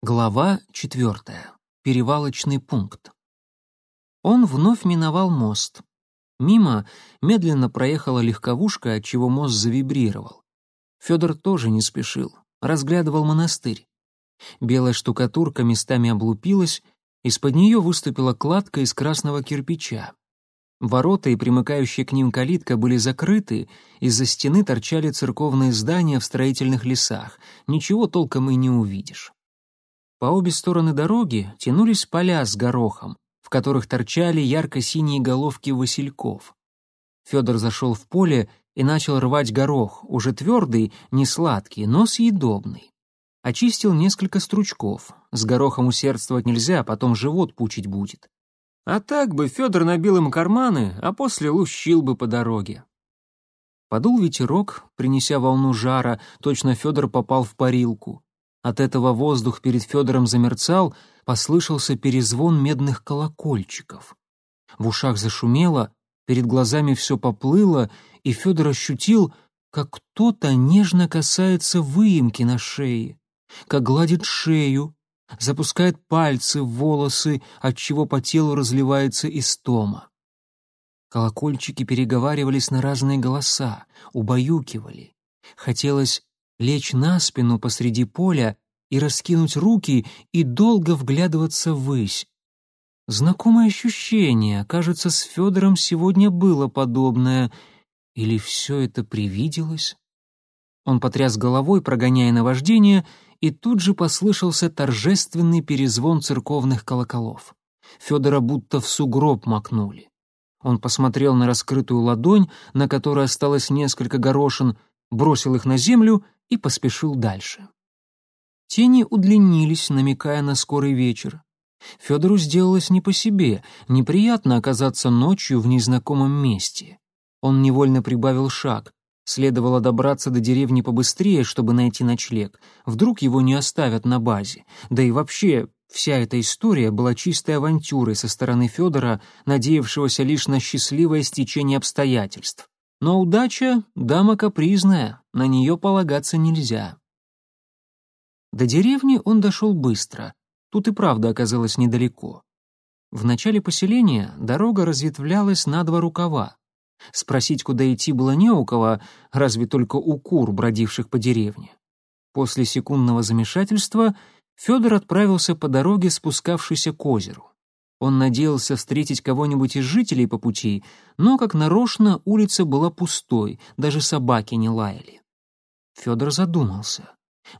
Глава четвертая. Перевалочный пункт. Он вновь миновал мост. Мимо медленно проехала легковушка, отчего мост завибрировал. Федор тоже не спешил, разглядывал монастырь. Белая штукатурка местами облупилась, из-под нее выступила кладка из красного кирпича. Ворота и примыкающая к ним калитка были закрыты, из-за стены торчали церковные здания в строительных лесах, ничего толком и не увидишь. По обе стороны дороги тянулись поля с горохом, в которых торчали ярко-синие головки васильков. Федор зашел в поле и начал рвать горох, уже твердый, не сладкий, но съедобный. Очистил несколько стручков. С горохом усердствовать нельзя, потом живот пучить будет. А так бы Федор набил им карманы, а после лущил бы по дороге. Подул ветерок, принеся волну жара, точно Федор попал в парилку. От этого воздух перед Федором замерцал, послышался перезвон медных колокольчиков. В ушах зашумело, перед глазами все поплыло, и Федор ощутил, как кто-то нежно касается выемки на шее, как гладит шею, запускает пальцы в волосы, отчего по телу разливается истома. Колокольчики переговаривались на разные голоса, убаюкивали. Хотелось лечь на спину посреди поля и раскинуть руки и долго вглядываться ввысь. Знакомое ощущение, кажется, с Федором сегодня было подобное. Или все это привиделось? Он потряс головой, прогоняя наваждение, и тут же послышался торжественный перезвон церковных колоколов. Федора будто в сугроб макнули. Он посмотрел на раскрытую ладонь, на которой осталось несколько горошин, бросил их на землю и поспешил дальше. Тени удлинились, намекая на скорый вечер. Федору сделалось не по себе, неприятно оказаться ночью в незнакомом месте. Он невольно прибавил шаг. Следовало добраться до деревни побыстрее, чтобы найти ночлег. Вдруг его не оставят на базе. Да и вообще, вся эта история была чистой авантюрой со стороны Федора, надеявшегося лишь на счастливое стечение обстоятельств. Но удача — дама капризная, на нее полагаться нельзя. До деревни он дошел быстро, тут и правда оказалось недалеко. В начале поселения дорога разветвлялась на два рукава. Спросить, куда идти, было не у кого, разве только у кур, бродивших по деревне. После секундного замешательства Федор отправился по дороге, спускавшейся к озеру. Он надеялся встретить кого-нибудь из жителей по пути, но, как нарочно, улица была пустой, даже собаки не лаяли. Федор задумался.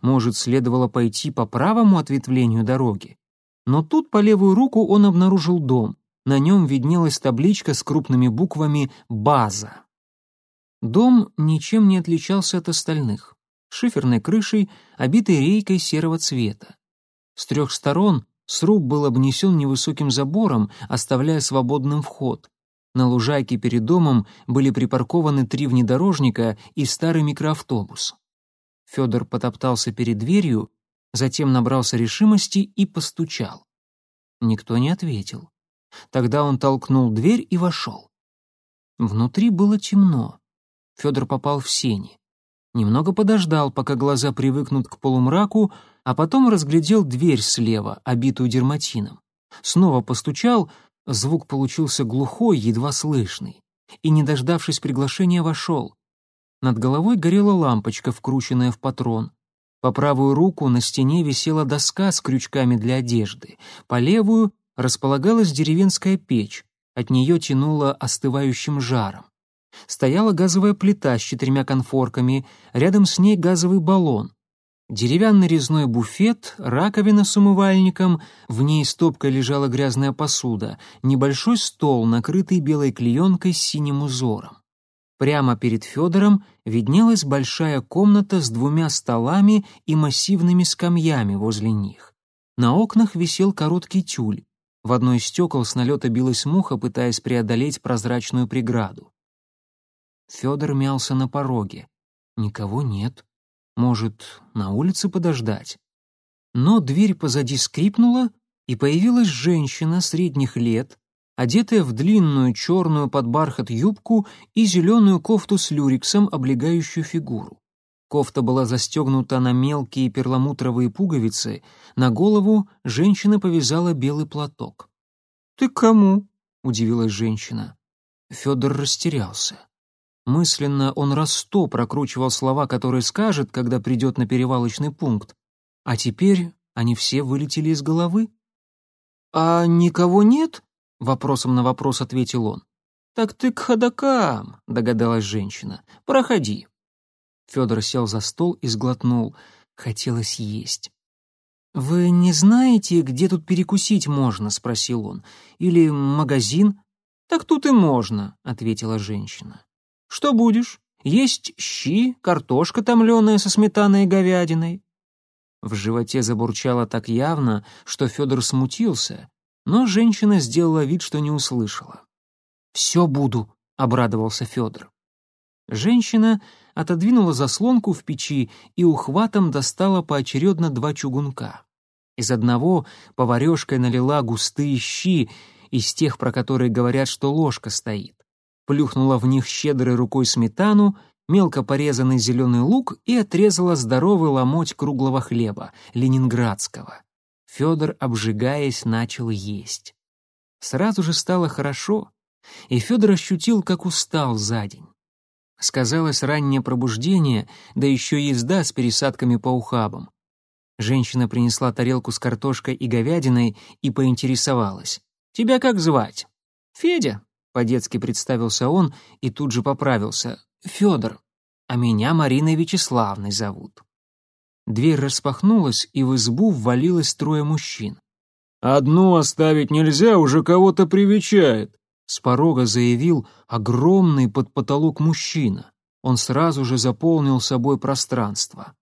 Может, следовало пойти по правому ответвлению дороги? Но тут по левую руку он обнаружил дом. На нем виднелась табличка с крупными буквами «База». Дом ничем не отличался от остальных. Шиферной крышей, обитой рейкой серого цвета. С трех сторон Сруб был обнесен невысоким забором, оставляя свободным вход. На лужайке перед домом были припаркованы три внедорожника и старый микроавтобус. Федор потоптался перед дверью, затем набрался решимости и постучал. Никто не ответил. Тогда он толкнул дверь и вошел. Внутри было темно. Федор попал в сени. Немного подождал, пока глаза привыкнут к полумраку, а потом разглядел дверь слева, обитую дерматином. Снова постучал, звук получился глухой, едва слышный. И, не дождавшись приглашения, вошел. Над головой горела лампочка, вкрученная в патрон. По правую руку на стене висела доска с крючками для одежды. По левую располагалась деревенская печь. От нее тянуло остывающим жаром. Стояла газовая плита с четырьмя конфорками, рядом с ней газовый баллон. Деревянный резной буфет, раковина с умывальником, в ней стопкой лежала грязная посуда, небольшой стол, накрытый белой клеенкой с синим узором. Прямо перед Федором виднелась большая комната с двумя столами и массивными скамьями возле них. На окнах висел короткий тюль. В одной из стекол с налета билась муха, пытаясь преодолеть прозрачную преграду. Федор мялся на пороге. Никого нет. Может, на улице подождать? Но дверь позади скрипнула, и появилась женщина средних лет, одетая в длинную черную под бархат юбку и зеленую кофту с люрексом, облегающую фигуру. Кофта была застегнута на мелкие перламутровые пуговицы, на голову женщина повязала белый платок. «Ты кому?» — удивилась женщина. Федор растерялся. Мысленно он раз сто прокручивал слова, которые скажет, когда придет на перевалочный пункт. А теперь они все вылетели из головы. «А никого нет?» — вопросом на вопрос ответил он. «Так ты к ходокам», — догадалась женщина. «Проходи». Федор сел за стол и сглотнул. Хотелось есть. «Вы не знаете, где тут перекусить можно?» — спросил он. «Или магазин?» «Так тут и можно», — ответила женщина. «Что будешь? Есть щи, картошка томленая со сметаной и говядиной». В животе забурчало так явно, что Федор смутился, но женщина сделала вид, что не услышала. «Все буду», — обрадовался Федор. Женщина отодвинула заслонку в печи и ухватом достала поочередно два чугунка. Из одного поварешкой налила густые щи, из тех, про которые говорят, что ложка стоит. Плюхнула в них щедрой рукой сметану, мелко порезанный зеленый лук и отрезала здоровый ломоть круглого хлеба, ленинградского. Федор, обжигаясь, начал есть. Сразу же стало хорошо, и Федор ощутил, как устал за день. Сказалось раннее пробуждение, да еще езда с пересадками по ухабам. Женщина принесла тарелку с картошкой и говядиной и поинтересовалась. «Тебя как звать?» «Федя», — по-детски представился он и тут же поправился. «Федор, а меня Мариной Вячеславной зовут». Дверь распахнулась, и в избу ввалилось трое мужчин. «Одну оставить нельзя, уже кого-то привечает», с порога заявил огромный под потолок мужчина. Он сразу же заполнил собой пространство.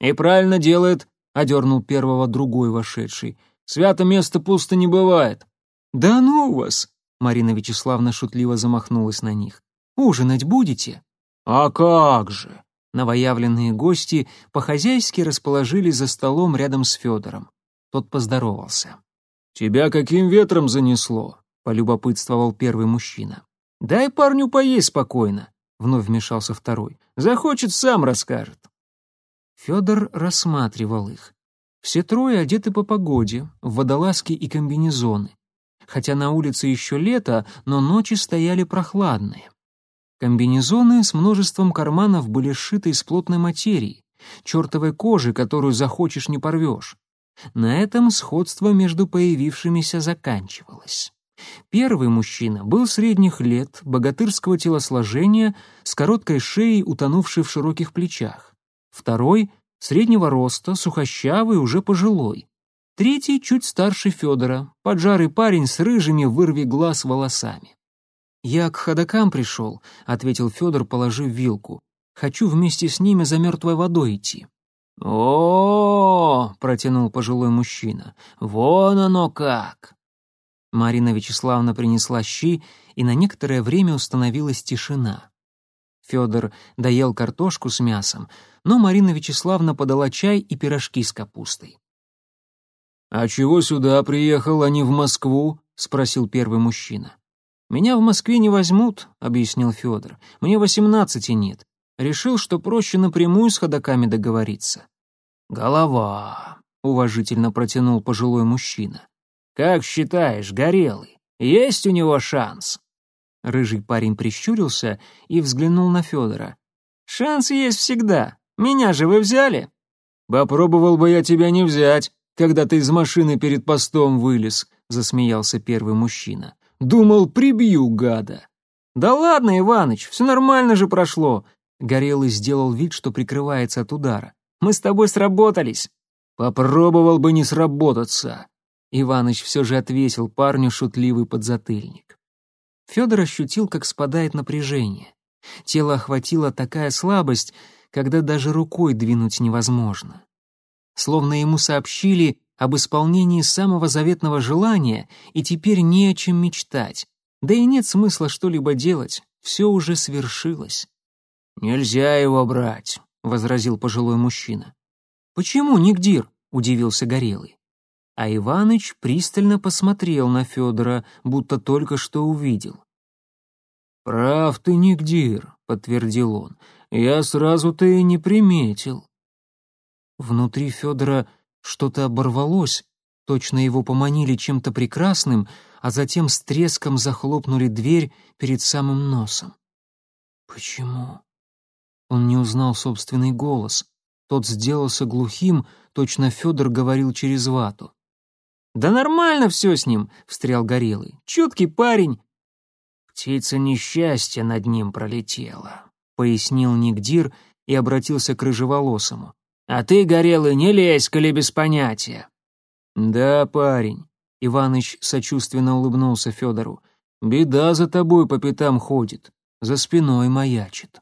«И правильно делает», — одернул первого другой вошедший. «Свято место пусто не бывает». «Да ну вас!» — Марина Вячеславна шутливо замахнулась на них. «Ужинать будете?» «А как же!» Новоявленные гости по-хозяйски расположились за столом рядом с Федором. Тот поздоровался. «Тебя каким ветром занесло?» полюбопытствовал первый мужчина. «Дай парню поесть спокойно», — вновь вмешался второй. «Захочет, сам расскажет». Федор рассматривал их. Все трое одеты по погоде, в водолазки и комбинезоны. Хотя на улице еще лето, но ночи стояли прохладные. Комбинезоны с множеством карманов были сшиты из плотной материи, чертовой кожи, которую захочешь не порвешь. На этом сходство между появившимися заканчивалось. Первый мужчина был средних лет, богатырского телосложения, с короткой шеей, утонувшей в широких плечах. Второй — среднего роста, сухощавый, уже пожилой. Третий — чуть старше Федора, поджарый парень с рыжими вырви глаз волосами. «Я к ходокам пришел», — ответил Федор, положив вилку. «Хочу вместе с ними за мертвой водой идти». «О, -о, -о, -о протянул пожилой мужчина, — вон оно как!» Марина Вячеславовна принесла щи, и на некоторое время установилась тишина. Федор доел картошку с мясом, но Марина Вячеславовна подала чай и пирожки с капустой. «А чего сюда приехал, а не в Москву?» — спросил первый мужчина. «Меня в Москве не возьмут», — объяснил Федор. «Мне восемнадцати нет. Решил, что проще напрямую с ходоками договориться». «Голова», — уважительно протянул пожилой мужчина. «Как считаешь, Горелый, есть у него шанс?» Рыжий парень прищурился и взглянул на Федора. «Шанс есть всегда. Меня же вы взяли?» «Попробовал бы я тебя не взять, когда ты из машины перед постом вылез», — засмеялся первый мужчина. «Думал, прибью гада». «Да ладно, Иваныч, все нормально же прошло». Горелый сделал вид, что прикрывается от удара. «Мы с тобой сработались». «Попробовал бы не сработаться», Иваныч все же отвесил парню шутливый подзатыльник. Федор ощутил, как спадает напряжение. Тело охватила такая слабость, когда даже рукой двинуть невозможно. Словно ему сообщили об исполнении самого заветного желания, и теперь не о чем мечтать. Да и нет смысла что-либо делать, все уже свершилось. «Нельзя его брать», — возразил пожилой мужчина. «Почему, Нигдир?» — удивился Горелый. А Иваныч пристально посмотрел на Федора, будто только что увидел. «Прав ты, Нигдир», — подтвердил он. Я сразу-то и не приметил». Внутри Федора что-то оборвалось, точно его поманили чем-то прекрасным, а затем с треском захлопнули дверь перед самым носом. Почему? Он не узнал собственный голос. Тот сделался глухим, точно Федор говорил через вату. «Да нормально все с ним», — встрял Горелый. «Чуткий парень». «Птица несчастья над ним пролетела», — пояснил Нигдир и обратился к рыжеволосому. «А ты, Горелый, не лезь, коли без понятия». «Да, парень», — Иваныч сочувственно улыбнулся Федору. «Беда за тобой по пятам ходит, за спиной маячит».